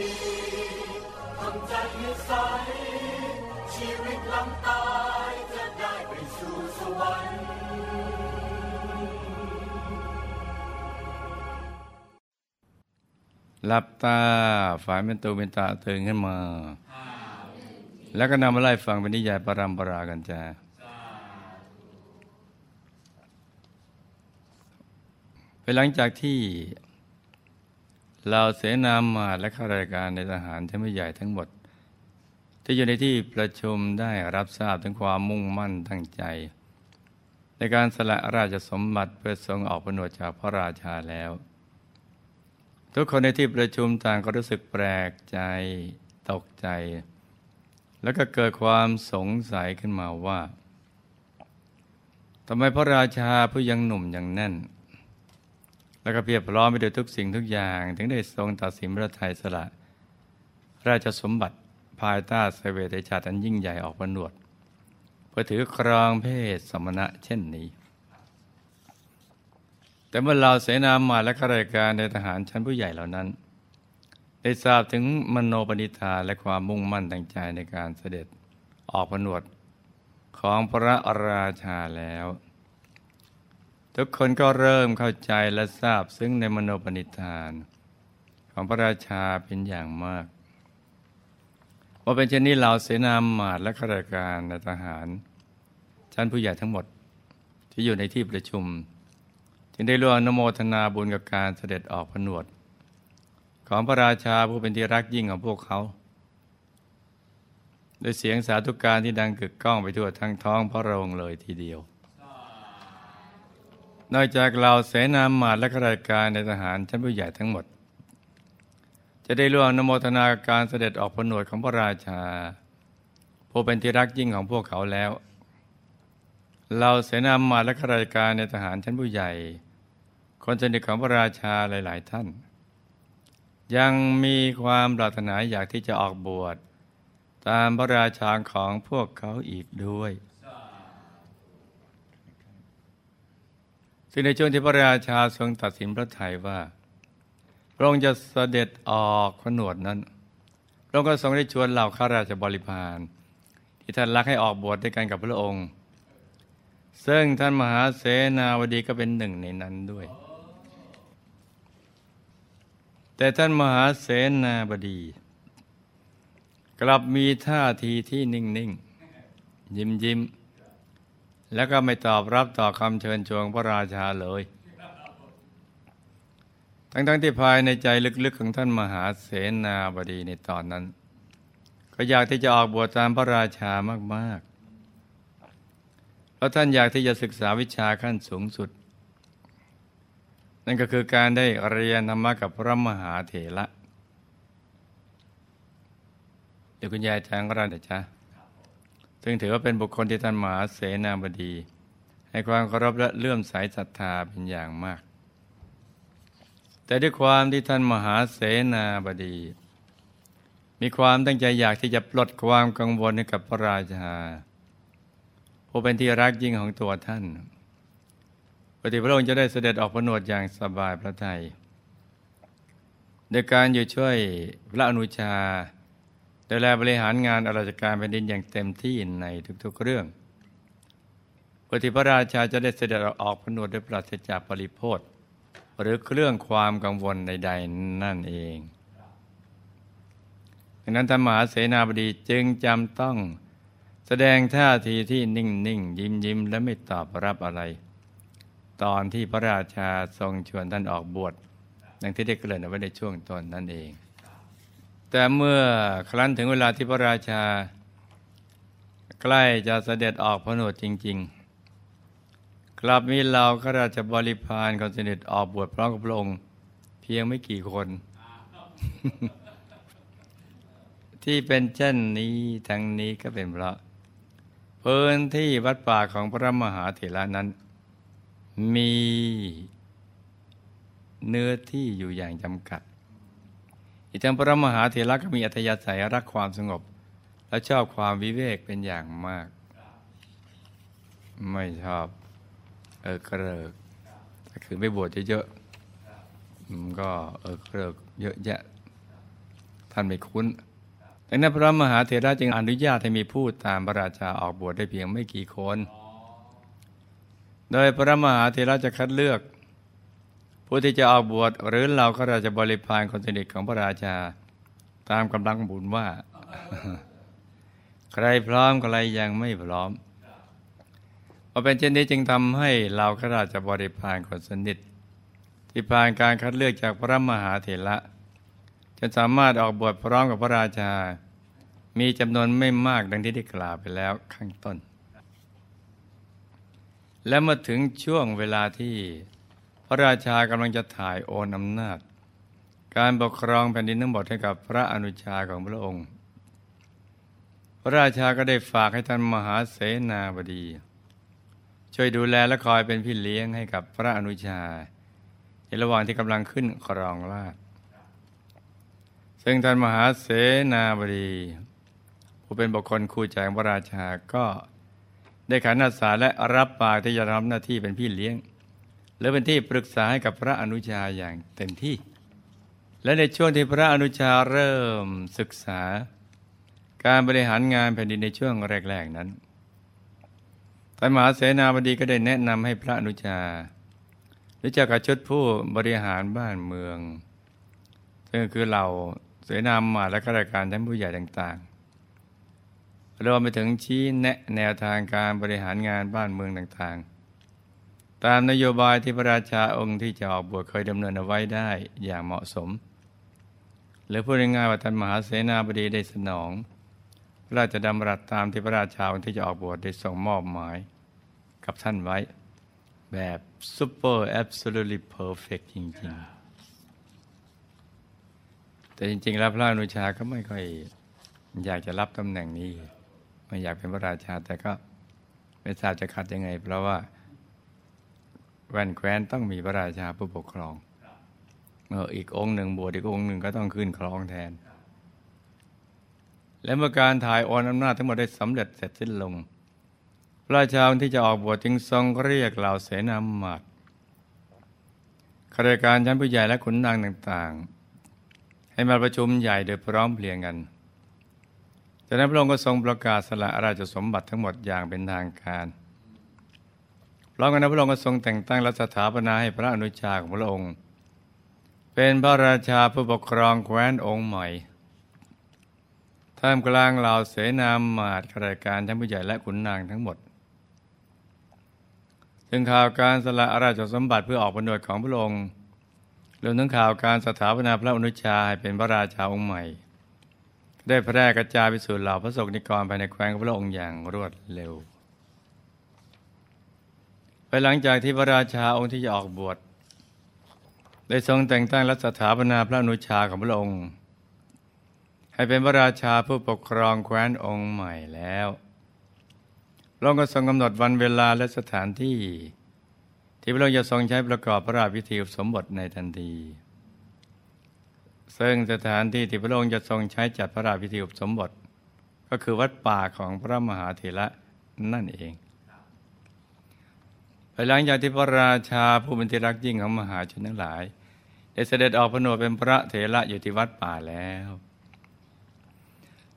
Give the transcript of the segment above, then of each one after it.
ดีทำใจให้ใส ชีวิตหลังตายจะได้ไปสู่สวรรค์ หลับตา ฝ่ายเป็นตัวเป็นตาตื่นขึ้นมา แล้วก็นำมาไล่ฟังเป็นนิยายปรำปรากันจ้าไปหลังจากที่เราเสนามาและข้าราชการในทหารชั้นผู้ใหญ่ทั้งหมด ที่อยู่ในที่ประชุมได้รับทราบถึงความมุ่งมั่นตั้งใจ ในการสละราชสมบัติเพื่อทรงออกผนวดจากพระราชาแล้ว ทุกคนในที่ประชุมต่างก็รู้สึกแปลกใจตกใจ แล้วก็เกิดความสงสัยขึ้นมาว่าทำไมพระราชาผู้ยังหนุ่มยังแน่น แล้วก็เพียบพร้อมไปด้วยทุกสิ่งทุกอย่าง ถึงได้ทรงตัดสินพระทัยสละ ราชสมบัติภายใต้เสเวตชาติอันยิ่งใหญ่ออกประนวดเพื่อถือครองเพศสมณะเช่นนี้ แต่เมื่อเราเสนามาและข้าราชการในทหารชั้นผู้ใหญ่เหล่านั้น ได้ทราบถึงมโนปณิธานและความมุ่งมั่นตั้งใจในการเสด็จออกผนวดของพระราชาแล้ว ทุกคนก็เริ่มเข้าใจและทราบซึ่งในมโนปณิธาน ของพระราชาเป็นอย่างมากว่าเป็นเช่นนี้เหล่าเสนาหมาตและข้าราชการในทหารชั้นผู้ใหญ่ทั้งหมดที่อยู่ในที่ประชุม จึงได้ร่วมนโมทนาบุญกับการเสด็จออกผนวด ของพระราชาผู้เป็นที่รักยิ่งของพวกเขาโดยเสียงสาธุการที่ดังกึกก้องไปทั่วทั้งท้องพระโรงเลยทีเดียว นอกจากเราเสนาหมาตและข้าราชการในทหารชั้นผู้ใหญ่ทั้งหมด จะได้ร่วมนุโมทนาการเสด็จออกผนวดของพระราชา ผู้เป็นที่รักยิ่งของพวกเขาแล้ว เราเสนาหมาตและข้าราชการในทหารชั้นผู้ใหญ่ คนสนิทของพระราชาหลาย ๆ ท่าน ยังมีความปรารถนาอยากที่จะออกบวช ตามพระราชาของพวกเขาอีกด้วย ซึ่งในช่วงที่พระราชาทรงตัดสินพระทัยว่า พระองค์จะเสด็จออกขนวดนั้น พระองค์ก็ทรงได้ชวนเหล่าข้าราชบริพาร ที่ท่านรักให้ออกบวชด้วยกันกับพระองค์ ซึ่งท่านมหาเสนาวดีก็เป็นหนึ่งในนั้นด้วย แต่ท่านมหาเสนาบดี กลับมีท่าทีที่นิ่งๆยิ้มยิ้มแล้วก็ไม่ตอบรับต่อคำเชิญชวนพระราชาเลย ทั้งๆทที่ภายในใจลึกๆของท่านมหาเสนาบดีในตอนนั้น ก็อยากที่จะออกบวชตามพระราชามากๆ เพราะท่านอยากที่จะศึกษาวิชาขั้นสูงสุด นั่นก็คือการได้เรียนธรรมะกับพระมหาเถระเดี๋ยวคุณยายจ้งก็ได้นะจ๊ะซึ่งถือว่าเป็นบุคคลที่ท่านมหาเสนาบดี ให้ความเคารพและเลื่อมใสศรัทธาเป็นอย่างมาก แต่ด้วยความที่ท่านมหาเสนาบดี มีความตั้งใจอยากที่จะปลดความกังวลให้กับพระราชาผู้เป็นที่รักยิ่งของตัวท่าน ฏิพระองค์จะได้เสด็จออกผนวดอย่างสบายพระทัยโดยการอยู่ช่วยพระอนุชาดูแลบริหารงานราชการแผ่นดินอย่างเต็มที่ในทุกๆเรื่องปฏิพระราชาจะได้เสด็จออกผนวดด้วยปราศจากปริโภทหรือเครื่องความกังวลใด ๆ นั่นเองดังนั้นธรรมหาเสนาบดีจึงจำต้องแสดงท่าทีที่นิ่ง ๆ ยิ้มยิ้มและไม่ตอบรับอะไร ตอนที่พระราชาทรงชวนท่านออกบวชดังที่ได้เกริ่นเอาไว้ในช่วงต้นนั่นเอง แต่เมื่อครั้นถึงเวลาที่พระราชา ใกล้จะเสด็จออกพระโนดจริง ๆ กลับมีเหล่าข้าราชบริพารคนสนิทออกบวชพร้อมกับพระองค์เพียงไม่กี่คน ที่เป็นเช่นนี้ทั้งนี้ก็เป็นเพราะพื้นที่วัดป่าของพระมหาเถระนั้น มีเนื้อที่อยู่อย่างจำกัด อีกทั้งพระมหาเถระก็มีอัธยาศัยรักความสงบ และชอบความวิเวกเป็นอย่างมาก ไม่ชอบ เออกริกแต่คือไม่บวชเยอะๆมันก็เออเกริกเยอะแยะ ท่านไม่คุ้นดังนั้นพระมหาเถระจึงอนุญาตให้มีผู้ตามพระราชาออกบวชได้เพียงไม่กี่คน โดยพระมหาเถระจะคัดเลือก ผู้ที่จะออกบวชหรือเราก็ราจะบริพารคนสนิทของพระราชา ตามกำลังบุญว่า ใครพร้อมใครยังไม่พร้อมพอเป็นเช่นนี้จึงทำให้เราข้าราชบริพารคนสนิทที่ผ่านการคัดเลือกจากพระมหาเถระจะสามารถออกบวชพร้อมกับพระราชา มีจำนวนไม่มากดังที่ได้กล่าวไปแล้วข้างต้น และเมื่อถึงช่วงเวลาที่พระราชากำลังจะถ่ายโอนอำนาจ การปกครองแผ่นดินทั้งหมดให้กับพระอนุชาของพระองค์ พระราชาก็ได้ฝากให้ท่านมหาเสนาบดี ช่วยดูแลและคอยเป็นพี่เลี้ยงให้กับพระอนุชา ในระหว่างที่กำลังขึ้นครองราชซึ่งท่านมหาเสนาบดี ผู้เป็นบุคคลคู่ใจของพระราชาก็ ได้ขันอาสาและรับปากที่จะรับหน้าที่เป็นพี่เลี้ยง และเป็นที่ปรึกษาให้กับพระอนุชาอย่างเต็มที่ และในช่วงที่พระอนุชาเริ่มศึกษา การบริหารงานแผ่นดินในช่วงแรกๆนั้นท่านมหาเสนาบดีก็ได้แนะนำให้พระอนุชารู้จักกับชุดผู้บริหารบ้านเมือง ซึ่งคือเราเสนามาและข้าราชการชั้นผู้ใหญ่ต่าง รวมไปถึงชี้แนะแนวทางการบริหารงานบ้านเมืองต่างๆ ตามนโยบายที่พระราชาองค์ที่จะออกบวชเคยดำเนินเอาไว้ได้อย่างเหมาะสม หรือพูดง่ายๆว่าท่านมหาเสนาบดีได้สนอง พระราชดำรัสตามที่พระราชาองค์ที่จะออกบวชได้ส่งมอบหมายกับท่านไว้ แบบ super absolutely perfect จริงๆ แต่จริงๆ แล้วพระอนุชาก็ไม่ค่อยอยากจะรับตำแหน่งนี้ ไม่อยากเป็นพระราชา แต่ก็ไม่ทราบจะขัดยังไง เพราะว่าแว่นแคว้นต้องมีพระราชาผู้ปกครองเมื่ออีกองค์หนึ่งบวชอีกองค์หนึ่งก็ต้องขึ้นครองแทน และเมื่อการถ่ายโอนอำนาจทั้งหมดได้สำเร็จเสร็จสิ้นลง พระราชาที่จะออกบวชจึงทรงเรียกเหล่าเสนาหมาดข้าราชการชั้นผู้ใหญ่และขุนนางต่าง ๆ ให้มาประชุมใหญ่โดยพร้อมเพรียงกัน จากนั้นพระองค์ก็ทรงประกาศสละราชสมบัติทั้งหมดอย่างเป็นทางการพร้อมกันนั้นพระองค์ก็ทรงแต่งตั้งและสถาปนาให้พระอนุชาของพระองค์ เป็นพระราชาผู้ปกครองแคว้นองค์ใหม่ท่ามกลางเหล่าเสนาหมาดข้าราชการทั้งผู้ใหญ่และขุนนางทั้งหมดซึ่งข่าวการสละราชสมบัติเพื่อออกผนวดของพระองค์รวมทั้งข่าวการสถาปนาพระอนุชาให้เป็นพระราชาองค์ใหม่ ได้แพร่กระจายไปสู่เหล่าพระสงฆ์นิกรภายในแคว้นพระองค์อย่างรวดเร็วไปหลังจากที่พระราชาองค์ที่จะออกบวชได้ทรงแต่งตั้งรัฐสถาปนาพระนุชาของพระองค์ ให้เป็นพระราชาผู้ปกครองแคว้นองค์ใหม่แล้วพระองค์ก็ทรงกำหนดวันเวลาและสถานที่ ที่พระองค์จะทรงใช้ประกอบพระราชพิธีสมบทในทันที ซึ่งสถานที่ที่พระองค์จะทรงใช้จัดพระราชพิธีอุปสมบท ก็คือวัดป่าของพระมหาเถระนั่นเองภายหลังจากที่พระราชาผู้เป็นที่รักยิ่งของมหาชนทั้งหลายได้เสด็จออกผนวดเป็นพระเถระอยู่ที่วัดป่าแล้ว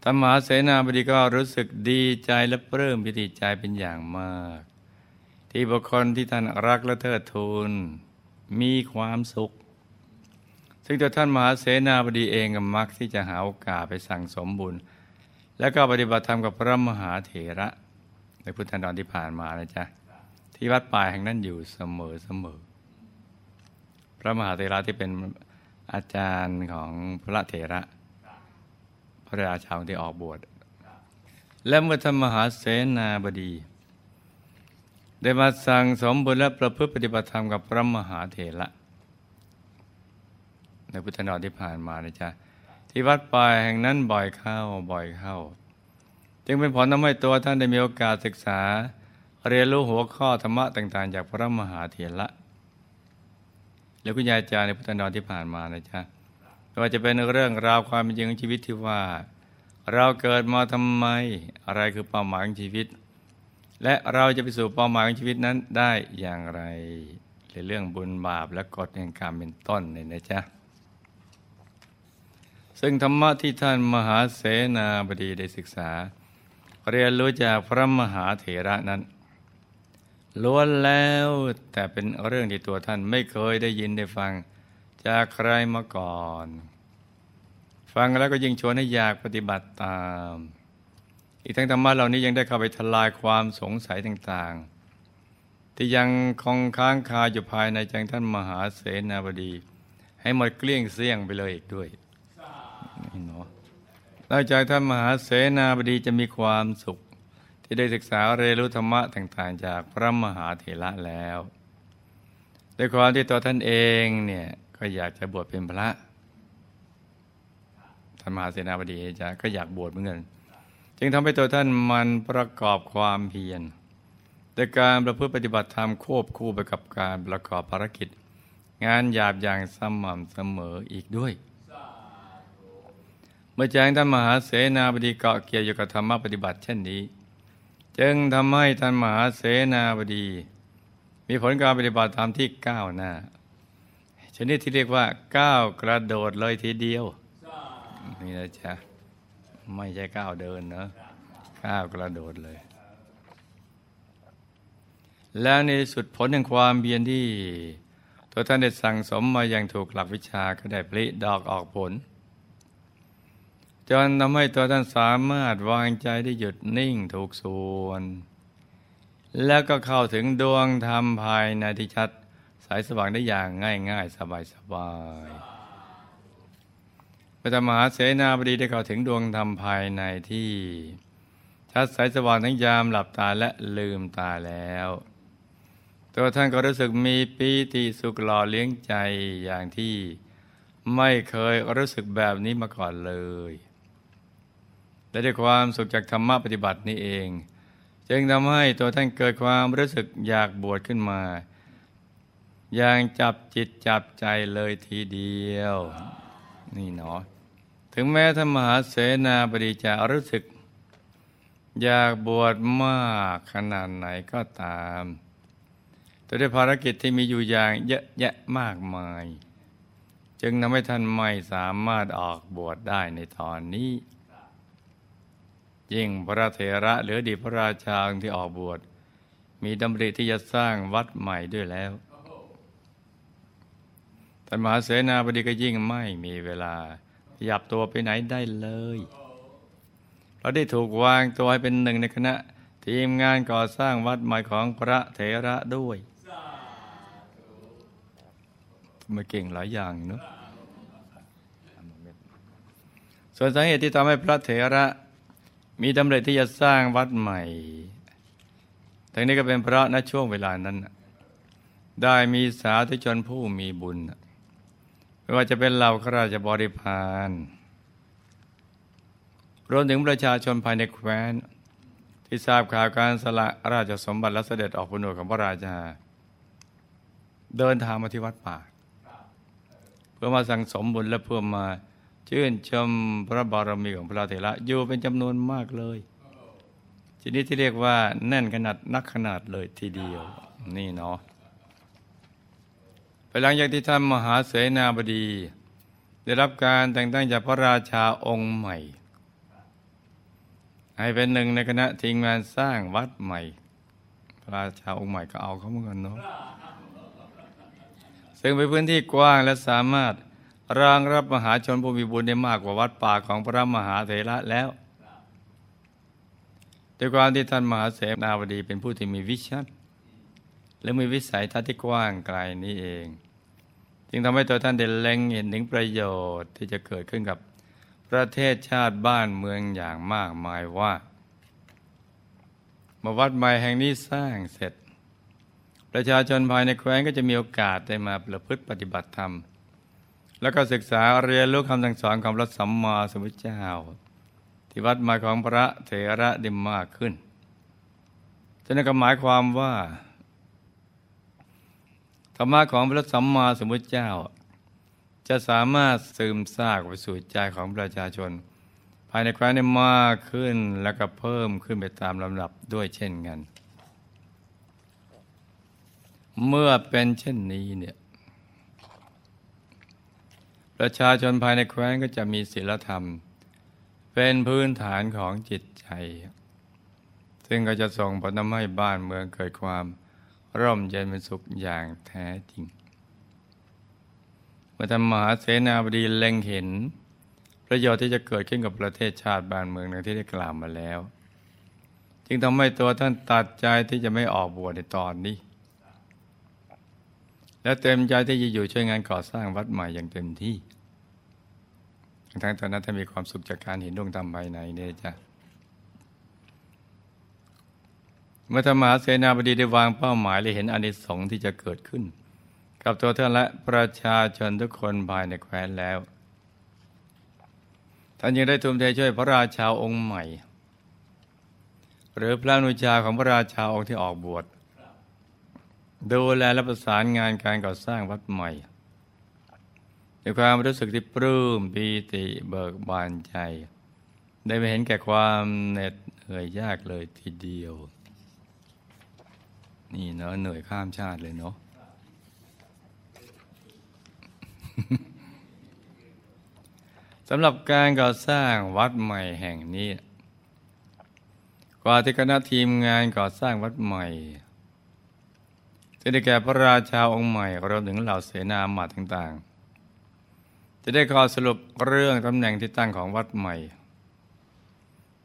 ธรรมหาเสนาบดีก็รู้สึกดีใจและเพิ่มพิธีใจเป็นอย่างมาก ที่บุคคลที่ท่านรักและเทิดทูนมีความสุข ซึ่งตัวท่านมหาเสนาบดีเองก็มักที่จะหาโอกาสไปสั่งสมบุญ และก็ปฏิบัติธรรมกับพระมหาเถระ ในพุทธันดรที่ผ่านมานะจ๊ะที่วัดป่าแห่งนั้นอยู่เสมอเสมอ พระมหาเถระที่เป็นอาจารย์ของพระเถระ พระราชาที่ออกบวชและเมื่อธรรมหาเสนาบดี ได้มาสั่งสมบุญและประพฤติปฏิบัติธรรมกับพระมหาเถระ ในพุทธนรที่ผ่านมานะจ๊ะที่วัดป่าแห่งนั้นบ่อยเข้าบ่อยเข้า จึงเป็นผลทำให้ตัวท่านได้มีโอกาสศึกษา เรียนรู้หัวข้อธรรมะต่าง ๆ จากพระมหาเถระแล้วคุณยายจารย์ในพุทธนรที่ผ่านมานะจ๊ะไม่ว่าจะเป็นเรื่องราวความเป็นจริงของชีวิตที่ว่า เราเกิดมาทำไมอะไรคือเป้าหมายของชีวิต และเราจะไปสู่เป้าหมายของชีวิตนั้นได้อย่างไรในเรื่องบุญบาปและกฎแห่งกรรมเป็นต้นเนี่ยนะจ๊ะ ซึ่งธรรมะที่ท่านมหาเสนาบดีได้ศึกษา เรียนรู้จากพระมหาเถระนั้นล้วนแล้วแต่เป็นเรื่องที่ตัวท่านไม่เคยได้ยินได้ฟัง จากใครมาก่อน ฟังแล้วก็ยิ่งชวนให้อยากปฏิบัติตาม อีกทั้งธรรมะเหล่านี้ยังได้เข้าไปทลายความสงสัยต่างๆ ที่ยังคงค้างคาอยู่ภายในใจท่านมหาเสนาบดี ให้หมดเกลี้ยงเสี้ยงไปเลยอีกด้วย นี่เนาะนอกจากท่านมหาเสนาบดีจะมีความสุข ที่ได้ศึกษาเรียนรู้ธรรมะต่างๆ จากพระมหาเถระแล้วด้วยความที่ตัวท่านเองเนี่ยก็อยากจะบวชเป็นพระท่านมหาเสนาบดีจะก็อยากบวชเหมือนกันจึงทำให้ตัวท่านมันประกอบความเพียรแต่การประพฤติปฏิบัติธรรมควบคู่ไปกับการประกอบภารกิจ งานหยาบอย่างสม่ำเสมออีกด้วย มื่อแจ้งท่านมหาเสนาบดีเกาะเกี่ยวอยู่กับธรรมปฏิบัติเช่นนี้ จึงทำให้ท่านมหาเสนาบดี มีผลการปฏิบัติธรรมที่ก้าวหน้า ชนิดที่เรียกว่าก้าวกระโดดเลยทีเดียวนี่นะจ๊ะไม่ใช่ก้าวเดินเนอะก้าวกระโดดเลย แล้วในสุดผลแห่งความเบียนที่ ตัวท่านได้สั่งสมมาอย่างถูกหลักวิชาก็ได้ผลิดอกออกผล จนทำให้ตัวท่านสามารถวางใจได้หยุดนิ่งถูกส่วน แล้วก็เข้าถึงดวงธรรมภายในที่ชัดสายสว่างได้อย่างง่าย ๆ สบายๆพระมหาเสนาบดีได้เข้าถึงดวงธรรมภายในที่ชัดสายสว่างทั้งยามหลับตาและลืมตาแล้ว ตัวท่านก็รู้สึกมีปีติสุขหล่อเลี้ยงใจอย่างที่ไม่เคยรู้สึกแบบนี้มาก่อนเลย และด้วยความสุขจากธรรมะปฏิบัตินี้เอง จึงทำให้ตัวท่านเกิดความรู้สึกอยากบวชขึ้นมา อย่างจับจิตจับใจเลยทีเดียว นี่เนาะถึงแม้ท่านมหาเสนาบดีจะรู้สึก อยากบวชมากขนาดไหนก็ตามแต่ด้วยภารกิจที่มีอยู่อย่างเยอะแยะมากมาย จึงทำให้ท่านไม่สามารถออกบวชได้ในตอนนี้ ยิ่งพระเถระหรือดีพระราชาที่ออกบวช มีดำริที่จะสร้างวัดใหม่ด้วยแล้วท่านมหาเสนาบดีก็ยิ่งไม่มีเวลาขยับตัวไปไหนได้เลย เราได้ถูกวางตัวให้เป็นหนึ่งในคณะ ทีมงานก่อสร้างวัดใหม่ของพระเถระด้วยมาเก่งหลายอย่างเนาะส่วนสาเหตุที่ทำให้พระเถระ มีดำริที่จะสร้างวัดใหม่ทั้งนี้ก็เป็นเพราะณช่วงเวลานั้น ได้มีสาธุชนผู้มีบุญ ไม่ว่าจะเป็นเหล่าข้าราชบริพารรวมถึงประชาชนภายในแคว้น ที่ทราบข่าวการสละราชสมบัติและเสด็จออกผนวดของพระราชา เดินทางมาที่วัดป่า เพื่อมาสั่งสมบุญและเพื่อมา ชื่นชมพระบารมีของพระเถระอยู่เป็นจำนวนมากเลยชนิดที่เรียกว่าแน่นขนาดนักขนาดเลยทีเดียวนี่เนาะไปหลังจากที่ท่านมหาเสนาบดี ได้รับการแต่งตั้งจากพระราชาองค์ใหม่ ให้เป็นหนึ่งในคณะทีมงานสร้างวัดใหม่ พระราชาองค์ใหม่ก็เอาเขาเหมือนกันเนาะซึ่งเป็นพื้นที่กว้างและสามารถ รองรับมหาชนผู้มีบุญได้มากกว่าวัดป่าของพระมหาเถระแล้วด้วยความที่ท่านมหาเสนาบดีเป็นผู้ที่มีวิชั่นและมีวิสัยทัศน์ที่กว้างไกลนี้เอง จึงทำให้ตัวท่านได้เล็งเห็นถึงประโยชน์ที่จะเกิดขึ้นกับประเทศชาติบ้านเมืองอย่างมากมายว่าเมื่อวัดใหม่แห่งนี้สร้างเสร็จ ประชาชนภายในแคว้นก็จะมีโอกาสได้มาประพฤติปฏิบัติธรรม แล้วก็ศึกษาเรียนรู้คำสั่งสอนของพระสัมมาสัมพุทธเจ้า ที่วัดม่ของพระเถระได้มากขึ้นจะนั่นก็หมายความว่าธรรมะของพระสัมมาสัมพุทธเจ้า จะสามารถซึมซาบไปสู่ใจของประชาชน ภายในแคว้นได้มากขึ้นแล้วก็เพิ่มขึ้นไปตามลำดับด้วยเช่นกัน เมื่อเป็นเช่นนี้เนี่ย ประชาชนภายในแคว้นก็จะมีศีลธรรม เป็นพื้นฐานของจิตใจ ซึ่งก็จะส่งผลทำให้บ้านเมืองเกิดความร่มเย็นเป็นสุขอย่างแท้จริงเมื่อธรรมหาเสนาบดีเล็งเห็น ประโยชน์ที่จะเกิดขึ้นกับประเทศชาติบ้านเมืองในที่ได้กล่าวมาแล้ว จึงทำให้ตัวท่านตัดใจที่จะไม่ออกบวชในตอนนี้ และเต็มใจที่จะอยู่ช่วยงานก่อสร้างวัดใหม่อย่างเต็มที่ ทั้งตอนนั้นท่านมีความสุขจากการเห็นดวงธรรมภายในเนี่ยจ้ะเมื่อธรรมหาเสนาบดีได้วางเป้าหมายและเห็นอนิสงส์ที่จะเกิดขึ้น กับตัวท่านและประชาชนทุกคนภายในแคว้นแล้ว ท่านยังได้ทุ่มเทช่วยพระราชาองค์ใหม่ หรือพระนุชาของพระราชาองค์ที่ออกบวช ดูแลและประสานงานการก่อสร้างวัดใหม่ด้วยความรู้สึกที่ปลื้มปีติเบิกบานใจ ได้ไปเห็นแก่ความเหน็ดเหนื่อยยากเลยทีเดียว นี่เนาะเหนื่อยข้ามชาติเลยเนาะสำหรับการก่อสร้างวัดใหม่แห่งนี้ กว่าที่คณะทีมงานก่อสร้างวัดใหม่ จะได้แก่พระราชาองค์ใหม่รวมถึงเหล่าเสนาหมาต่างๆ จะได้ข้อสรุปเรื่องตำแหน่งที่ตั้งของวัดใหม่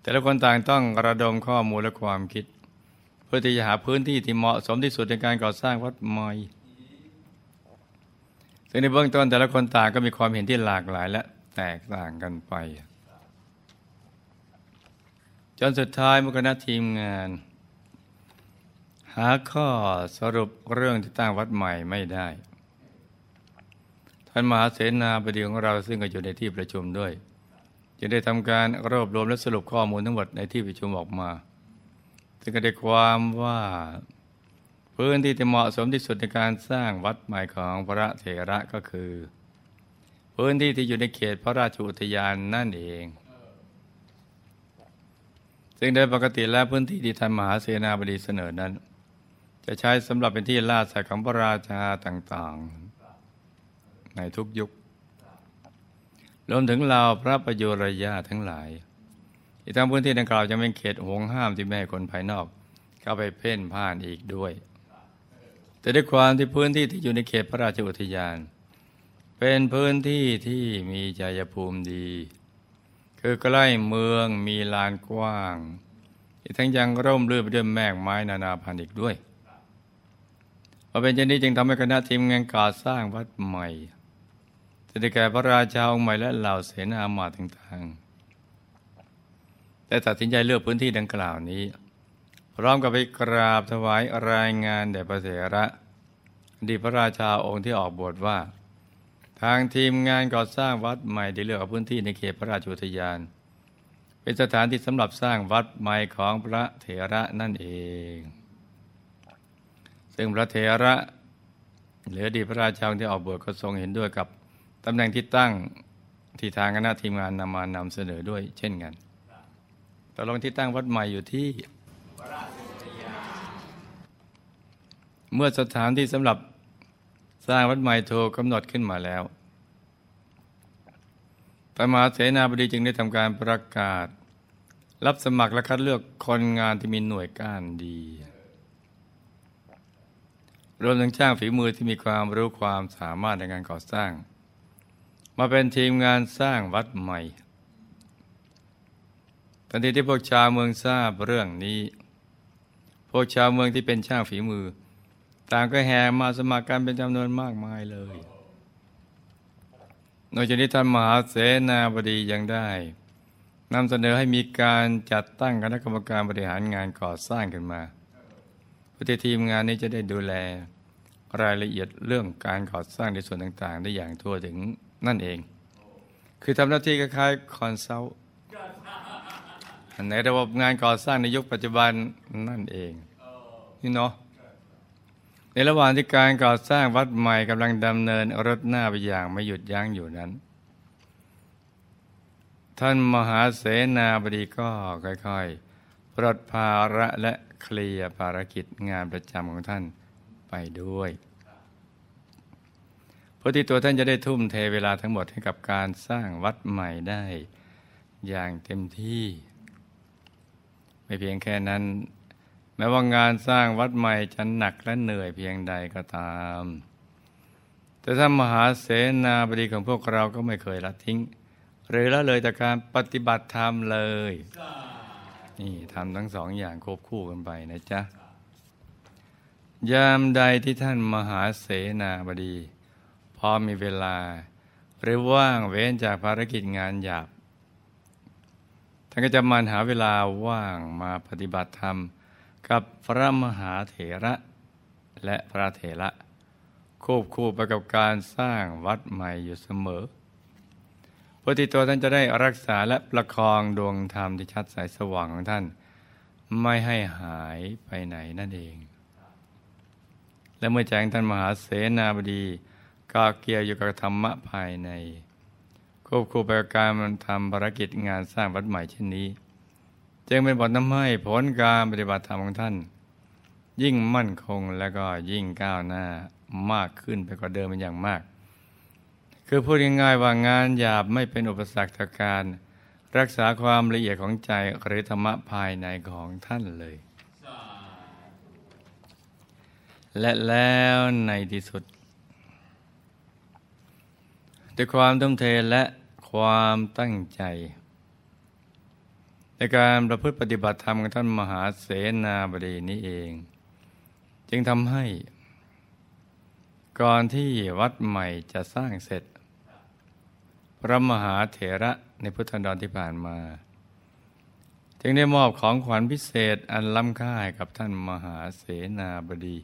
แต่ละคนต่างต้องระดมข้อมูลและความคิด เพื่อที่จะหาพื้นที่ที่เหมาะสมที่สุดในการก่อสร้างวัดใหม่ซึ่งในเบื้องต้นแต่ละคนต่างก็มีความเห็นที่หลากหลายและแตกต่างกันไป จนสุดท้ายมุคณะทีมงาน หาข้อสรุปเรื่องที่ตั้งวัดใหม่ไม่ได้ ท่านมหาเสนาบดีของเราซึ่งก็อยู่ในที่ประชุมด้วยจะได้ทำการรวบรวมและสรุปข้อมูลทั้งหมดในที่ประชุมออกมาซึ่งก็ได้ความว่าพื้นที่ที่เหมาะสมที่สุดในการสร้างวัดใหม่ของพระเถระก็คือ พื้นที่ที่อยู่ในเขตพระราชอุทยานนั่นเอง ซึ่งโดยปกติแล้วพื้นที่ที่ท่านมหาเสนาบดีเสนอนั้น จะใช้สำหรับเป็นที่ล่าสัตว์ของพระราชาต่างๆ ในทุกยุครวมถึงเราพระประโยชน์ญาทั้งหลาย อีกทั้งพื้นที่ดังกล่าวจะเป็นเขตห่วงห้ามที่ไม่ให้คนภายนอก เข้าไปเพ่นพ่านอีกด้วย แต่ด้วยความที่พื้นที่ที่อยู่ในเขตพระราชอุทยาน เป็นพื้นที่ที่มีใจภูมิดี คือใกล้เมืองมีลานกว้าง อีกทั้งยังร่มรื่นไปด้วยแมกไม้นานาพันธุ์อีกด้วย พอเป็นเช่นนี้จึงทำให้คณะทีมงานก่อสร้างวัดใหม่จะได้แก่พระราชาองค์ใหม่และเหล่าเสนาหมาต่างๆได้ตัดสินใจเลือกพื้นที่ดังกล่าวนี้ พร้อมกับไปกราบถวายรายงานแด่พระเถระดีพระราชาองค์ที่ออกบทว่า ทางทีมงานก่อสร้างวัดใหม่ได้เลือกพื้นที่ในเขตพระราชอุทยาน เป็นสถานที่สำหรับสร้างวัดใหม่ของพระเถระนั่นเอง ซึ่งพระเถระหรือดีพระราชาที่ออกบทก็ทรงเห็นด้วยกับตำแหน่งที่ตั้งที่ทางคณะทีมงานนำมานำเสนอด้วยเช่นกันตกลงที่ตั้งวัดใหม่อยู่ที่ เมื่อสถานที่สำหรับสร้างวัดใหม่ถูกกำหนดขึ้นมาแล้วพระมหาเสนาบดีจึงได้ทำการประกาศ รับสมัครและคัดเลือกคนงานที่มีหน่วยก้านดี รวมถึงช่างฝีมือที่มีความรู้ความสามารถในการก่อสร้าง มาเป็นทีมงานสร้างวัดใหม่ทันทีที่พวกชาวเมืองทราบเรื่องนี้ พวกชาวเมืองที่เป็นช่างฝีมือ ต่างก็แห่มาสมัครกันเป็นจำนวนมากมายเลยนอกจากนี้ท่านมหาเสนาบดียังได้นำเสนอให้มีการจัดตั้งคณะกรรมการบริหารงานก่อสร้างขึ้นมาเพื่อที่ทีมงานนี้จะได้ดูแล รายละเอียดเรื่องการก่อสร้างในส่วนต่างๆ ได้อย่างทั่วถึงนั่นเอง คือทำหน้าที่คล้ายๆ consultในระบบงานก่อสร้างในยุคปัจจุบันนั่นเองนี่เนาะในระหว่างที่การก่อสร้างวัดใหม่กำลังดำเนินรถหน้าไปอย่างไม่หยุดยั้งอยู่นั้น ท่านมหาเสนาบดีก็ค่อยๆปลดภาระและเคลียร์ภารกิจงานประจำของท่าน ไปด้วย เพราะที่ตัวท่านจะได้ทุ่มเทเวลาทั้งหมดให้กับการสร้างวัดใหม่ได้ อย่างเต็มที่ ไม่เพียงแค่นั้น แม้ว่างานสร้างวัดใหม่จะหนักและเหนื่อยเพียงใดก็ตาม แต่ท่านมหาเสนาบดีของพวกเราก็ไม่เคยละทิ้ง หรือละเลยจากการปฏิบัติธรรมเลยนี่ทำทั้งสองอย่างควบคู่กันไปนะจ๊ะ ยามใดที่ท่านมหาเสนาบดี พอมีเวลา หรือว่างเว้นจากภารกิจงานหยาบ ท่านก็จะมันหาเวลาว่างมาปฏิบัติธรรม กับพระมหาเถระ และพระเถระควบคู่ไปกับการสร้างวัดใหม่อยู่เสมอเพื่อที่ตัวท่านจะได้รักษาและประคองดวงธรรมที่ชัดใสสว่างของท่าน ไม่ให้หายไปไหนนั่นเอง และเมื่อแจ้งท่านมหาเสนาบดีก็เกี่ยวอยู่กับธรรมะภายใน ควบคู่ไปกับการทำภารกิจงานสร้างวัดใหม่เช่นนี้ จึงเป็นบททำให้ผลการปฏิบัติธรรมของท่าน ยิ่งมั่นคงและก็ยิ่งก้าวหน้ามากขึ้นไปกว่าเดิมเป็นอย่างมาก คือพูดง่ายๆว่างานหยาบไม่เป็นอุปสรรคต่อการ รักษาความละเอียดของใจหรือธรรมะภายในของท่านเลย และแล้วในที่สุดด้วยความทุ่มเทและความตั้งใจ ในการประพฤติปฏิบัติธรรมของท่านมหาเสนาบดีนี้เอง จึงทำให้ ก่อนที่วัดใหม่จะสร้างเสร็จ พระมหาเถระในพุทธันดรที่ผ่านมา จึงได้มอบของขวัญพิเศษอันล้ำค่าให้กับท่านมหาเสนาบดี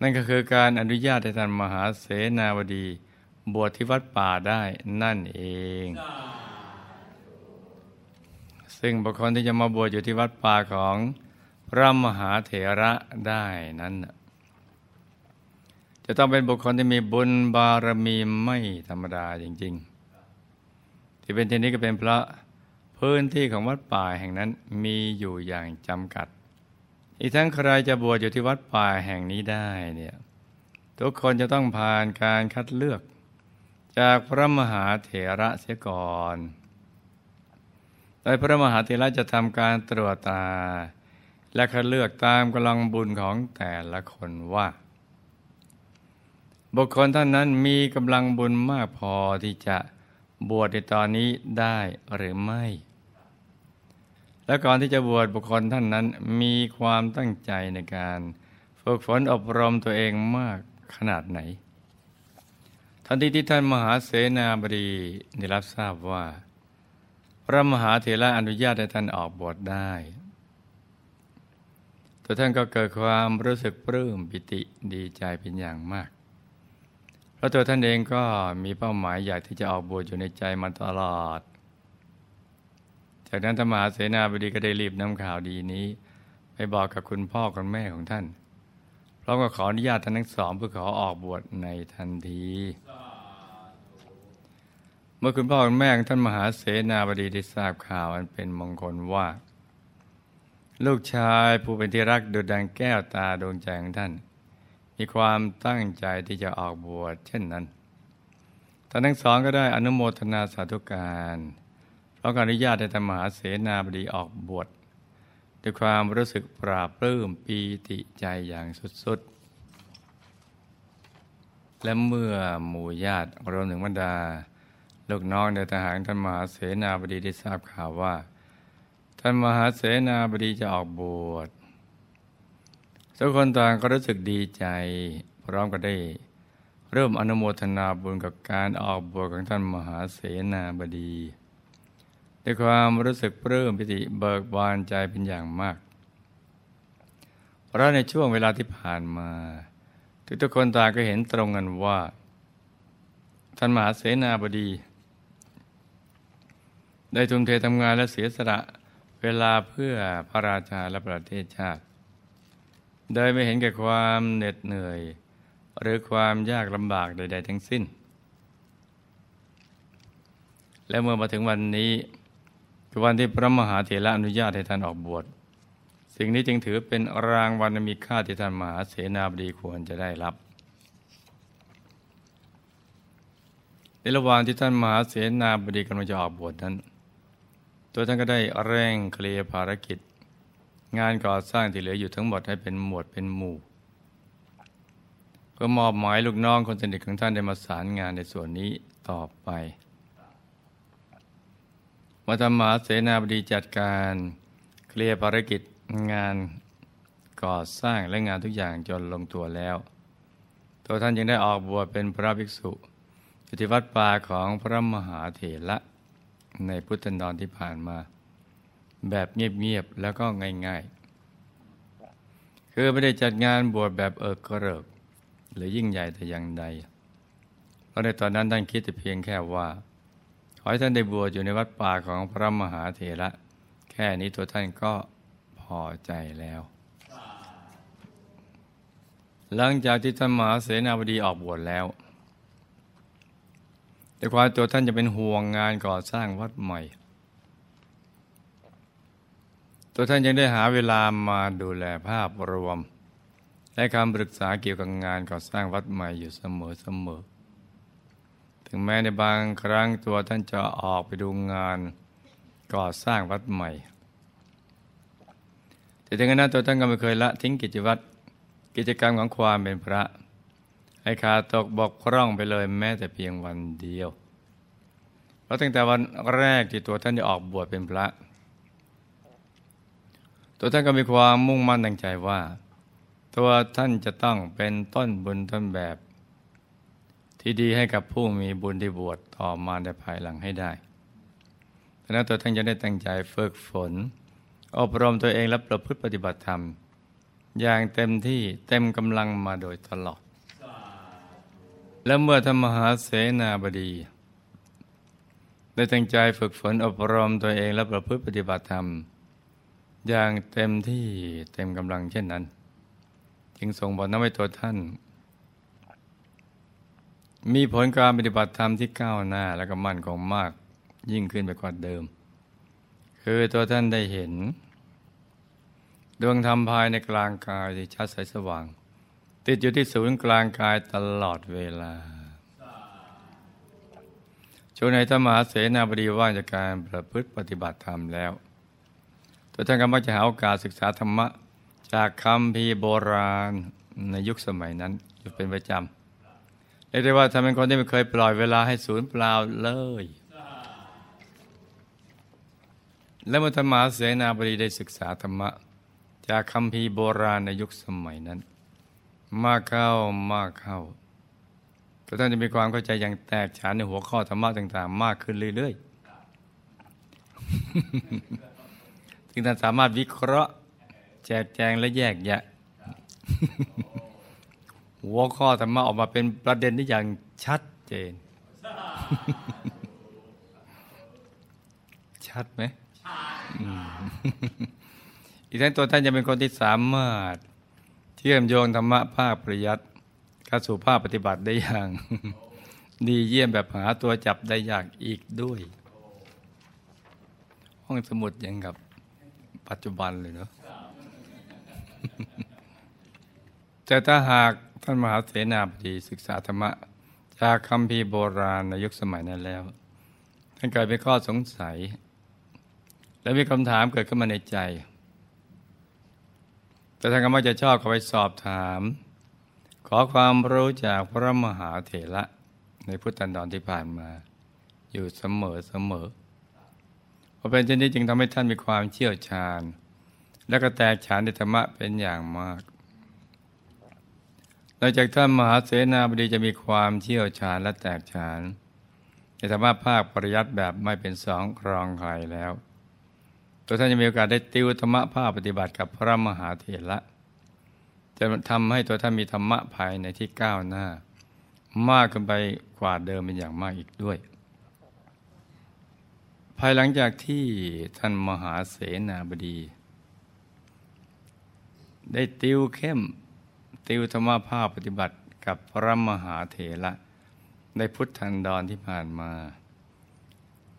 นั่นก็คือการอนุญาตให้ท่านมหาเสนาบดี บวชที่วัดป่าได้นั่นเอง ซึ่งบุคคลที่จะมาบวชอยู่ที่วัดป่าของพระมหาเถระได้นั้นจะต้องเป็นบุคคลที่มีบุญบารมีไม่ธรรมดาจริง ๆ ที่เป็นเช่นนี้ก็เป็นเพราะพื้นที่ของวัดป่าแห่งนั้นมีอยู่อย่างจำกัด อีกทั้งใครจะบวชอยู่ที่วัดป่าแห่งนี้ได้เนี่ยทุกคนจะต้องผ่านการคัดเลือก จากพระมหาเถระเสียก่อน โดยพระมหาเถระจะทำการตรวจตา และคัดเลือกตามกำลังบุญของแต่ละคนว่า บุคคลท่านนั้นมีกำลังบุญมากพอที่จะบวชในตอนนี้ได้หรือไม่ และก่อนที่จะบวชบุคคลท่านนั้นมีความตั้งใจในการฝึกฝนอบรมตัวเองมากขนาดไหน ทันทีที่ท่านมหาเสนาบดีได้รับทราบว่า พระมหาเถระอนุญาตให้ท่านออกบวชได้ ตัวท่านก็เกิดความรู้สึกปลื้มปิติดีใจเป็นอย่างมาก เพราะตัวท่านเองก็มีเป้าหมายอยากที่จะออกบวชอยู่ในใจมาตลอด จากนั้นธรรมหาเสนาบดีก็ได้รีบนำข่าวดีนี้ ไปบอกกับคุณพ่อคุณแม่ของท่านพร้อมกับขออนุญาตท่านทั้งสองเพื่อขอออกบวชในทันที เมื่อคุณพ่อคุณแม่ของท่านมหาเสนาบดีได้ทราบข่าวอันเป็นมงคลว่า ลูกชายผู้เป็นที่รักดุจดังแก้วตาดวงใจของท่าน มีความตั้งใจที่จะออกบวชเช่นนั้นท่านทั้งสองก็ได้อนุโมทนาสาธุการ พราะอนุญาตให้ท่านมหาเสนาบดีออกบวชด้วยความรู้สึกปราบปลื้มปีติใจอย่างสุดๆ และเมื่อหมู่ญาติรวมถึงบรรดา ลูกน้องในทหารท่านมหาเสนาบดีได้ทราบข่าวว่า ท่านมหาเสนาบดีจะออกบวชทุกคนต่างก็รู้สึกดีใจ พร้อมกันได้เริ่มอนุโมทนาบุญกับการออกบวชของท่านมหาเสนาบดี ด้วยความรู้สึกปลื้มปิติเบิกบานใจเป็นอย่างมาก เพราะในช่วงเวลาที่ผ่านมา ทุกทุกคนต่างก็เห็นตรงกันว่า ท่านมหาเสนาบดี ได้ทุ่มเททำงานและเสียสละเวลาเพื่อพระราชาและประเทศชาติ โดยไม่เห็นแก่ความเหน็ดเหนื่อย หรือความยากลำบากใด ๆ ทั้งสิ้นและเมื่อมาถึงวันนี้ คือวันที่พระมหาเถระอนุญาตให้ท่านออกบวช สิ่งนี้จึงถือเป็นรางวัลมีค่าที่ท่านมหาเสนาบดีควรจะได้รับ ในระหว่างที่ท่านมหาเสนาบดีกำลังจะออกบวชนั้น ตัวท่านก็ได้เร่งเคลียร์ภารกิจ งานก่อสร้างที่เหลืออยู่ทั้งหมดให้เป็นหมวดเป็นหมู่เพื่อมอบหมายลูกน้องคนสนิทของท่านได้มาสารงานในส่วนนี้ต่อไป มาธรรมาเสนาบดีจัดการ เคลียร์ภารกิจงานก่อสร้างและงานทุกอย่างจนลงตัวแล้ว ตัวท่านยังได้ออกบวชเป็นพระภิกษุที่วัดป่าของพระมหาเถระในพุทธันดรที่ผ่านมา แบบเงียบ ๆ แล้วก็ง่าย ๆ คือไม่ได้จัดงานบวชแบบเอิกกระเริก หรือยิ่งใหญ่แต่อย่างใด เพราะในตอนนั้นท่านคิดแต่เพียงแค่ว่า ขอให้ท่านได้บวชอยู่ในวัดป่าของพระมหาเถระ แค่นี้ตัวท่านก็พอใจแล้ว หลังจากที่ท่านมหาเสนาบดีออกบวชแล้ว แต่ความตัวท่านจะเป็นห่วงงานก่อสร้างวัดใหม่ ตัวท่านยังได้หาเวลามาดูแลภาพรวม และคำปรึกษาเกี่ยวกับงานก่อสร้างวัดใหม่อยู่เสมอเสมอ ถึงแม้ในบางครั้งตัวท่านจะออกไปดูงานก่อสร้างวัดใหม่ แต่ถึงนั้นตัวท่านก็ไม่เคยละทิ้งกิจวัตรกิจกรรมของความเป็นพระ ให้ขาดตกบกพร่องไปเลยแม้แต่เพียงวันเดียว เพราะตั้งแต่วันแรกที่ตัวท่านได้ออกบวชเป็นพระ ตัวท่านก็มีความมุ่งมั่นตั้งใจว่า ตัวท่านจะต้องเป็นต้นบุญต้นแบบ ที่ดีให้กับผู้มีบุญที่บวชต่อมาในภายหลังให้ได้ดังนั้นตัวท่านจะได้ตั้งใจฝึกฝน อบรมตัวเองและประพฤติปฏิบัติธรรม อย่างเต็มที่เต็มกำลังมาโดยตลอด และเมื่อธรรมหาเสนาบดี ได้ตั้งใจฝึกฝนอบรมตัวเองและประพฤติปฏิบัติธรรม อย่างเต็มที่เต็มกำลังเช่นนั้น จึงทรงบอกน้ำให้ตัวท่าน มีผลการปฏิบัติธรรมที่ก้าวหน้าและก็มั่นคงมากยิ่งขึ้นไปกว่าเดิม คือตัวท่านได้เห็น ดวงธรรมภายในกลางกายที่ชัดใสสว่าง ติดอยู่ที่ศูนย์กลางกายตลอดเวลาช่วงในธรรมหาเสนาบดีว่างจากการประพฤติปฏิบัติธรรมแล้ว ตัวท่านก็มักจะหาโอกาสศึกษาธรรมะ จากคำพีโบราณในยุคสมัยนั้นอยู่เป็นประจำ รียกได้ว่าทำเป็นคนที่ไม่เคยปล่อยเวลาให้สูญเปล่าเลย และมุธมาเสนาบดีได้ศึกษาธรรมะ จากคำพีโบราณในยุคสมัยนั้น มากเข้ามากเข้าก็ท่านจะมีความเข้าใจอย่างแตกฉานในหัวข้อธรรมะต่าง ๆ มากขึ้นเรื่อยๆจึงท่านสามารถวิเคราะห์ แจกแจงและแยกแยะ หัวข้อธรรมะออกมาเป็นประเด็นที่อย่างชัดเจน ชัดไหมอีกทั้งตัวท่านจะเป็นคนที่สามารถ เชื่อมโยงธรรมะภาคปริยัติเข้าสู่ภาคปฏิบัติได้อย่าง ดีเยี่ยมแบบหาตัวจับได้ยากอีกด้วย ห้องสมุดยังกับปัจจุบันเลยเนาะแต่ถ้าหาก ท่านมหาเสนาบดีศึกษาธรรมะ จากคำพีโบราณในยุคสมัยนั้นแล้ว ท่านเกิดเป็นข้อสงสัย และมีคำถามเกิดขึ้นมาในใจ แต่ท่านก็มักจะชอบเข้าไปสอบถาม ขอความรู้จากพระมหาเถระในพุทธันดรที่ผ่านมา อยู่เสมอเสมอพอเป็นเช่นนี้จึงทำให้ท่านมีความเชี่ยวชาญ และก็แตกฉานในธรรมะเป็นอย่างมาก หลังจากท่านมหาเสนาบดีจะมีความเชี่ยวชาญและแตกฉานในธรรมะภาคปริยัติแบบไม่เป็นสองครองใครแล้ว ตัวท่านจะมีโอกาสได้ติวธรรมะภาคปฏิบัติกับพระมหาเถระจะทำให้ตัวท่านมีธรรมะภายในที่ก้าวหน้า มากขึ้นไปกว่าเดิมเป็นอย่างมากอีกด้วย ภายหลังจากที่ท่านมหาเสนาบดี ได้ติวเข้ม ติวธรรมภาพปฏิบัติกับพระมหาเถระในพุทธันดรที่ผ่านมา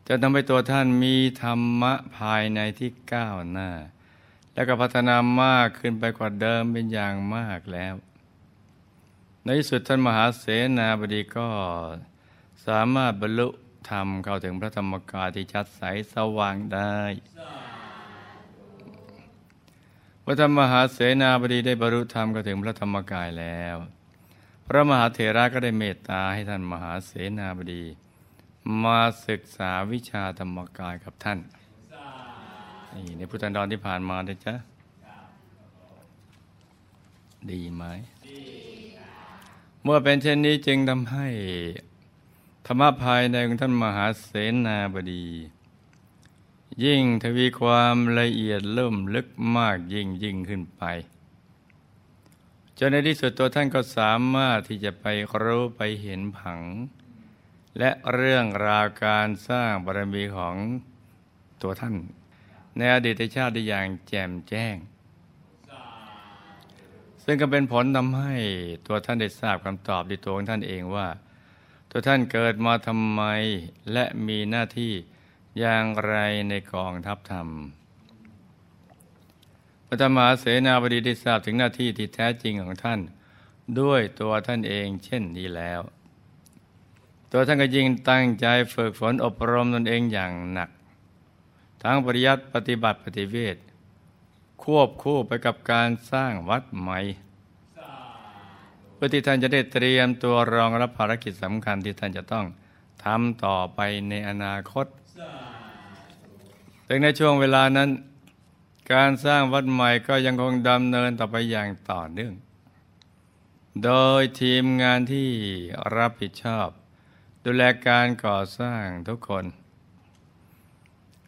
จะทำให้ตัวท่านมีธรรมะภายในที่ก้าวหน้า แล้วก็พัฒนามากขึ้นไปกว่าเดิมเป็นอย่างมากแล้ว ในที่สุดท่านมหาเสนาบดีก็สามารถบรรลุธรรมเข้าถึงพระธรรมกายที่ชัดใสสว่างได้ พระธรรมมหาเสนาบดีได้บรรลุธรรมเข้าถึงพระธรรมกายแล้ว พระมหาเถระก็ได้เมตตาให้ท่านมหาเสนาบดี มาศึกษาวิชาธรรมกายกับท่านนี่ในพุทธันดรที่ผ่านมาเลยจ้ะดีไหม เมื่อเป็นเช่นนี้จึงทำให้ ธรรมภายในของท่านมหาเสนาบดี ยิ่งทวีความละเอียดเริ่มลึกมากยิ่งยิ่งขึ้นไป จนในที่สุดตัวท่านก็สามารถที่จะไปรู้ไปเห็นผัง และเรื่องราวการสร้างบารมีของตัวท่าน ในอดีตชาติได้อย่างแจ่มแจ้ง ซึ่งก็เป็นผลทำให้ตัวท่านได้ทราบคำตอบในตัวของท่านเองว่า ตัวท่านเกิดมาทำไมและมีหน้าที่ อย่างไรในกองทัพธรรมพระธรรมหาเสนาบดีได้ทราบถึงหน้าที่ที่แท้จริงของท่าน ด้วยตัวท่านเองเช่นนี้แล้ว ตัวท่านก็ยิ่งตั้งใจฝึกฝนอบรมตนเองอย่างหนัก ทั้งปริยัติปฏิบัติปฏิเวทควบคู่ไปกับการสร้างวัดใหม่เพื่อที่ท่านจะได้เตรียมตัวรองรับภารกิจสำคัญที่ท่านจะต้องทำต่อไปในอนาคต แต่ในช่วงเวลานั้น การสร้างวัดใหม่ก็ยังคงดำเนินต่อไปอย่างต่อเนื่อง โดยทีมงานที่รับผิดชอบ ดูแลการก่อสร้างทุกคน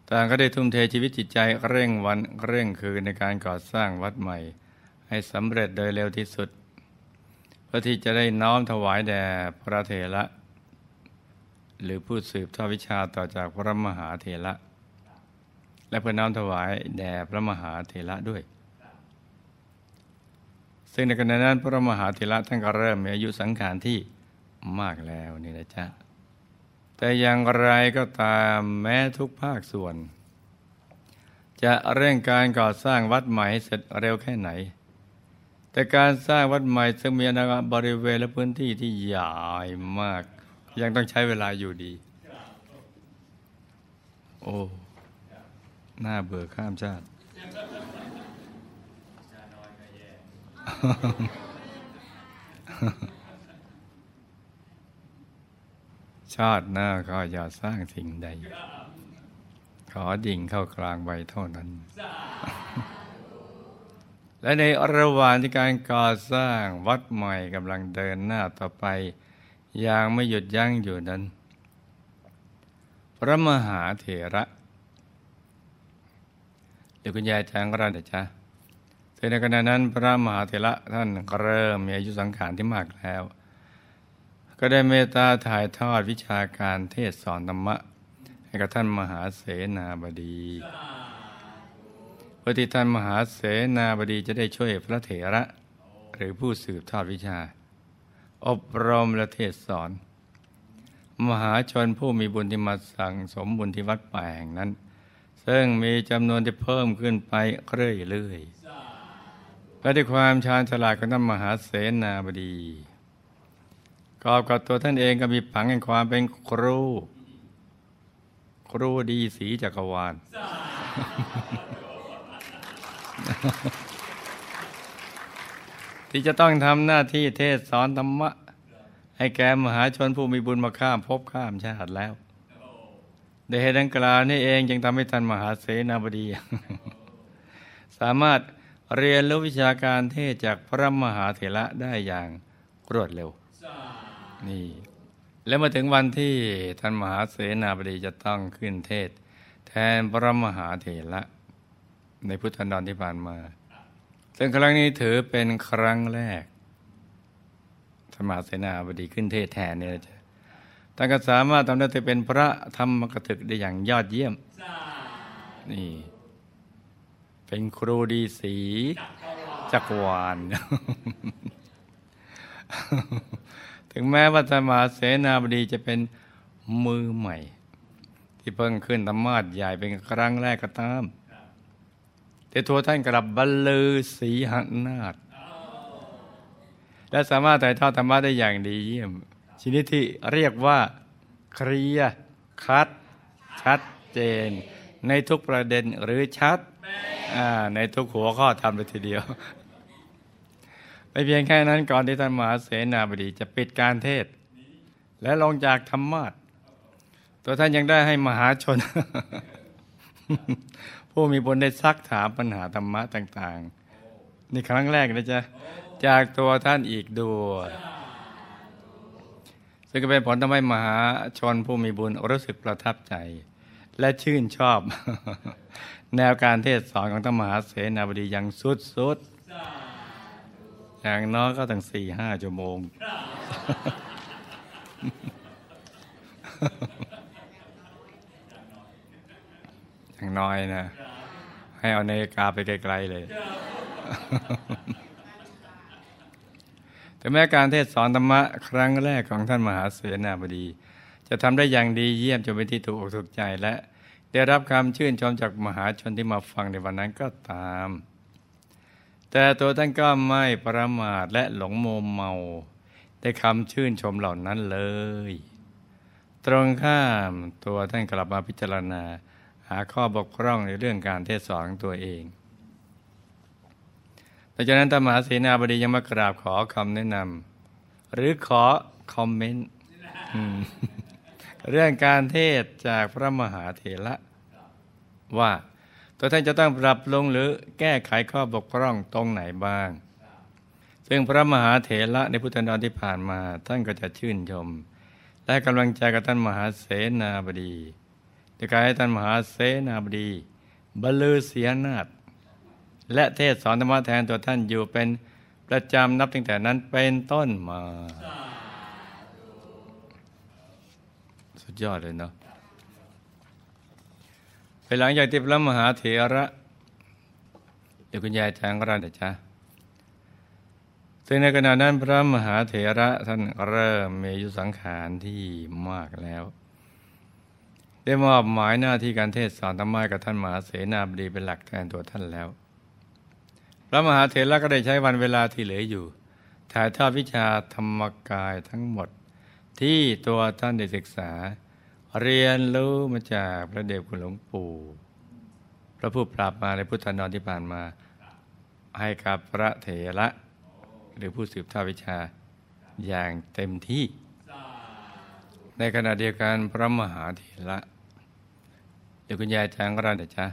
ต่างก็ได้ทุ่มเทชีวิตจิตใจเร่งวันเร่งคืนในการก่อสร้างวัดใหม่ ให้สำเร็จโดยเร็วที่สุด เพื่อที่จะได้น้อมถวายแด่พระเถระ หรือผู้สืบทอดวิชาต่อจากพระมหาเถระ และเพื่อน้อมถวายแด่พระมหาเถระด้วย ซึ่งในขณะนั้นพระมหาเถระท่านก็เริ่มมีอายุสังขารที่มากแล้วนี่นะจ๊ะ แต่อย่างไรก็ตามแม้ทุกภาคส่วน จะเร่งการก่อสร้างวัดใหม่ให้เสร็จเร็วแค่ไหน แต่การสร้างวัดใหม่ซึ่งมีอาณาบริเวณและพื้นที่ที่ใหญ่มาก ยังต้องใช้เวลาอยู่ดี โอ้ หน้าเบื่อข้ามชาติ ชาติหน้าก็อย่าสร้างสิ่งใด ขอดิ่งเข้ากลางใบเท่านั้น และในระหว่างที่การก่อสร้างวัดใหม่กำลังเดินหน้าต่อไป อย่างไม่หยุดยั้งอยู่นั้น พระมหาเถระ ดี๋ยวคุณยายแจ้งก็ได้นะจ๊ะแต่ในขณะนั้นพระมหาเถระท่านเริ่มมีอายุสังขารที่มากแล้ว ก็ได้เมตตาถ่ายทอดวิชาการเทศสอนธรรมะ ให้กับท่านมหาเสนาบดีเพื่อที่ท่านมหาเสนาบดีจะได้ช่วยพระเถระ หรือผู้สืบทอดวิชา อบรมและเทศสอน มหาชนผู้มีบุญที่มาสั่งสมบุญที่วัดป่าแห่งนั้น ซึ่งมีจำนวนที่เพิ่มขึ้นไปเรื่อยๆและด้วยความชาญฉลาดของท่านมหาเสนาบดีกอบกับตัวท่านเองก็มีผังแห่งความเป็นครู ครูดีสีจักรวาลที่จะต้องทำหน้าที่เทศสอนธรรมะ ให้แก่มหาชนผู้มีบุญมาข้ามภพข้ามชาติแล้ว ในเหตุดังกล่าวนี่เองจึงทำให้ท่านมหาเสนาบดี สามารถเรียนรู้วิชาการเทศจากพระมหาเถระได้อย่างรวดเร็ว นี่ แล้วมาถึงวันที่ท่านมหาเสนาบดีจะต้องขึ้นเทศ แทนพระมหาเถระในพุทธันดรที่ผ่านมา ซึ่งครั้งนี้ถือเป็นครั้งแรกท่านมหาเสนาบดีขึ้นเทศแทนเนี่ยจะ ท่านก็สามารถทำได้เป็นพระธรรมกถึกได้อย่างยอดเยี่ยม นี่ เป็นครูดีสีจักรวาล ถึงแม้ว่าธรรมาเสนาบดีจะเป็นมือใหม่ ที่เพิ่งขึ้นธรรมาสใหญ่เป็นครั้งแรกก็ตาม แต่แต่ตัวท่านกลับบรรลือสีหนาฏและสามารถถ่ายทอดธรรมะได้อย่างดีเยี่ยม ชนิดที่เรียกว่าเคลียร์คัด ชัดเจน ในทุกประเด็นหรือชัดในทุกหัวข้อทำเลยทีเดียวไม่เพียงแค่นั้นก่อนที่ท่านมหาเสนาบดีจะปิดการเทศ และลงจากธรรมาทตัวท่านยังได้ให้มหาชน ผู้มีบุญได้ซักถามปัญหาธรรมะต่าง ๆ ในครั้งแรกนะจ๊ะ จากตัวท่านอีกด้วย ซึ่งก็เป็นผลทำให้มหาชนผู้มีบุญรู้สึกประทับใจ และชื่นชอบ แนวการเทศสอนของธรรมหาเสนาบดีย่างสุดๆอย่างน้อยก็ตั้งสี่ห้าชั่วโมง อย่างน้อยนะ ให้เอานาฬิกาไปไกลๆเลย แต่แม้การเทศสอนธรรมะครั้งแรกของท่านมหาเสนาบดี จะทำได้อย่างดีเยี่ยมจนเป็นที่ถูกอกถูกใจและได้รับคำชื่นชมจากมหาชนที่มาฟังในวันนั้นก็ตาม แต่ตัวท่านก็ไม่ประมาทและหลงโมเมาได้คำชื่นชมเหล่านั้นเลย ตรงข้ามตัวท่านกลับมาพิจารณา หาข้อบกพร่องในเรื่องการเทศสอนของตัวเอง ดังจากนั้นธรรมหาเสนาบดียังมากราบขอคำแนะนำหรือขอคอมเมนต์เรื่องการเทศจากพระมหาเถระว่าตัวท่านจะต้องปรับลงหรือแก้ไขข้อบกพร่องตรงไหนบ้าง ซึ่งพระมหาเถระในพุทธนรที่ผ่านมา ท่านก็จะชื่นชม และกำลังใจกับท่านมหาเสนาบดีจะกลายให้ท่านมหาเสนาบดีบลือเสียนาฏ และเทศสอนธรรมะแทนตัวท่านอยู่เป็นประจำนับตั้งแต่นั้นเป็นต้นมา สุดยอดเลยเนาะไปหลังจากที่พระมหาเถระเดี๋ยวคุณยายจ้งรันเดจ้าซึ่งในขณะนั้นพระมหาเถระท่านเริ่มมีอายุสังขารที่มากแล้ว ได้มอบหมายหน้าที่การเทศสอนธรรมะกับท่านมหาเสนาบดีเป็นหลักแทนตัวท่านแล้ว พระมหาเถระก็ได้ใช้วันเวลาที่เหลืออยู่ ถ่ายทอดวิชาธรรมกายทั้งหมด ที่ตัวท่านได้ศึกษา เรียนรู้มาจากพระเดชคุณหลวงปู่ พระผู้ปราบมาในพุทธนรที่ผ่านมา ให้กับพระเถระ หรือผู้สืบทอดวิชาอย่างเต็มที่ ในขณะเดียวกันพระมหาเถระเดี๋ยวคุณยายจางก็ราเดจ้า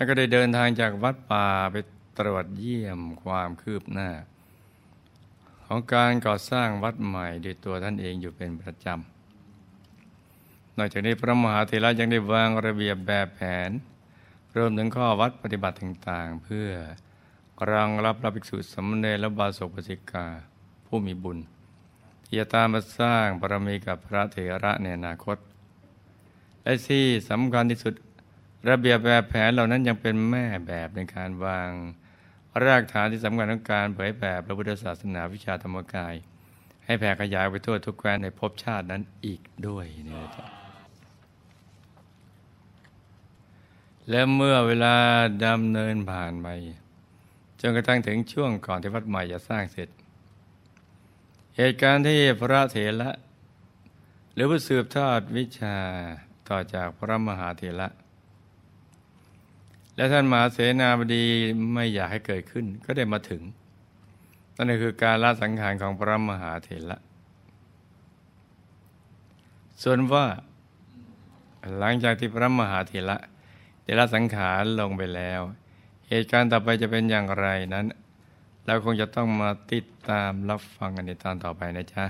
ท่านก็ได้เดินทางจากวัดป่าไปตรวจเยี่ยมความคืบหน้า ของการก่อสร้างวัดใหม่ด้วยตัวท่านเองอยู่เป็นประจำ นอกจากนี้พระมหาเถระยังได้วางระเบียบแบบแผนรวมถึงข้อวัดปฏิบัติต่างๆ เพื่อรองรับรับภิกษุสมณเด็จและบาศกปสิกา ผู้มีบุญที่จะตามมาสร้างบารมีกับพระเถระในอนาคต และที่สำคัญที่สุด ระเบียบแบบแผนเหล่านั้นยังเป็นแม่แบบในการวาง รากฐานที่สำคัญของการเผยแผ่พระพุทธศาสนาวิชาธรรมกาย ให้แผ่ขยายไปทั่วทุกแคว้นในภพชาตินั้นอีกด้วยเนี่ยและเมื่อเวลาดำเนินผ่านไปจนกระทั่งถึงช่วงก่อนที่วัดใหม่จะสร้างเสร็จ เหตุการณ์ที่พระเถระหรือผู้สืบทอดวิชาต่อจากพระมหาเถระ และท่านมหาเสนาบดีไม่อยากให้เกิดขึ้นก็ได้มาถึง นั่นคือการละสังขารของพระมหาเถระส่วนว่า หลังจากที่พระมหาเถระได้ละสังขารลงไปแล้ว เหตุการณ์ต่อไปจะเป็นอย่างไรนั้น เราคงจะต้องมาติดตามรับฟังกันในตอนต่อไปนะจ๊ะ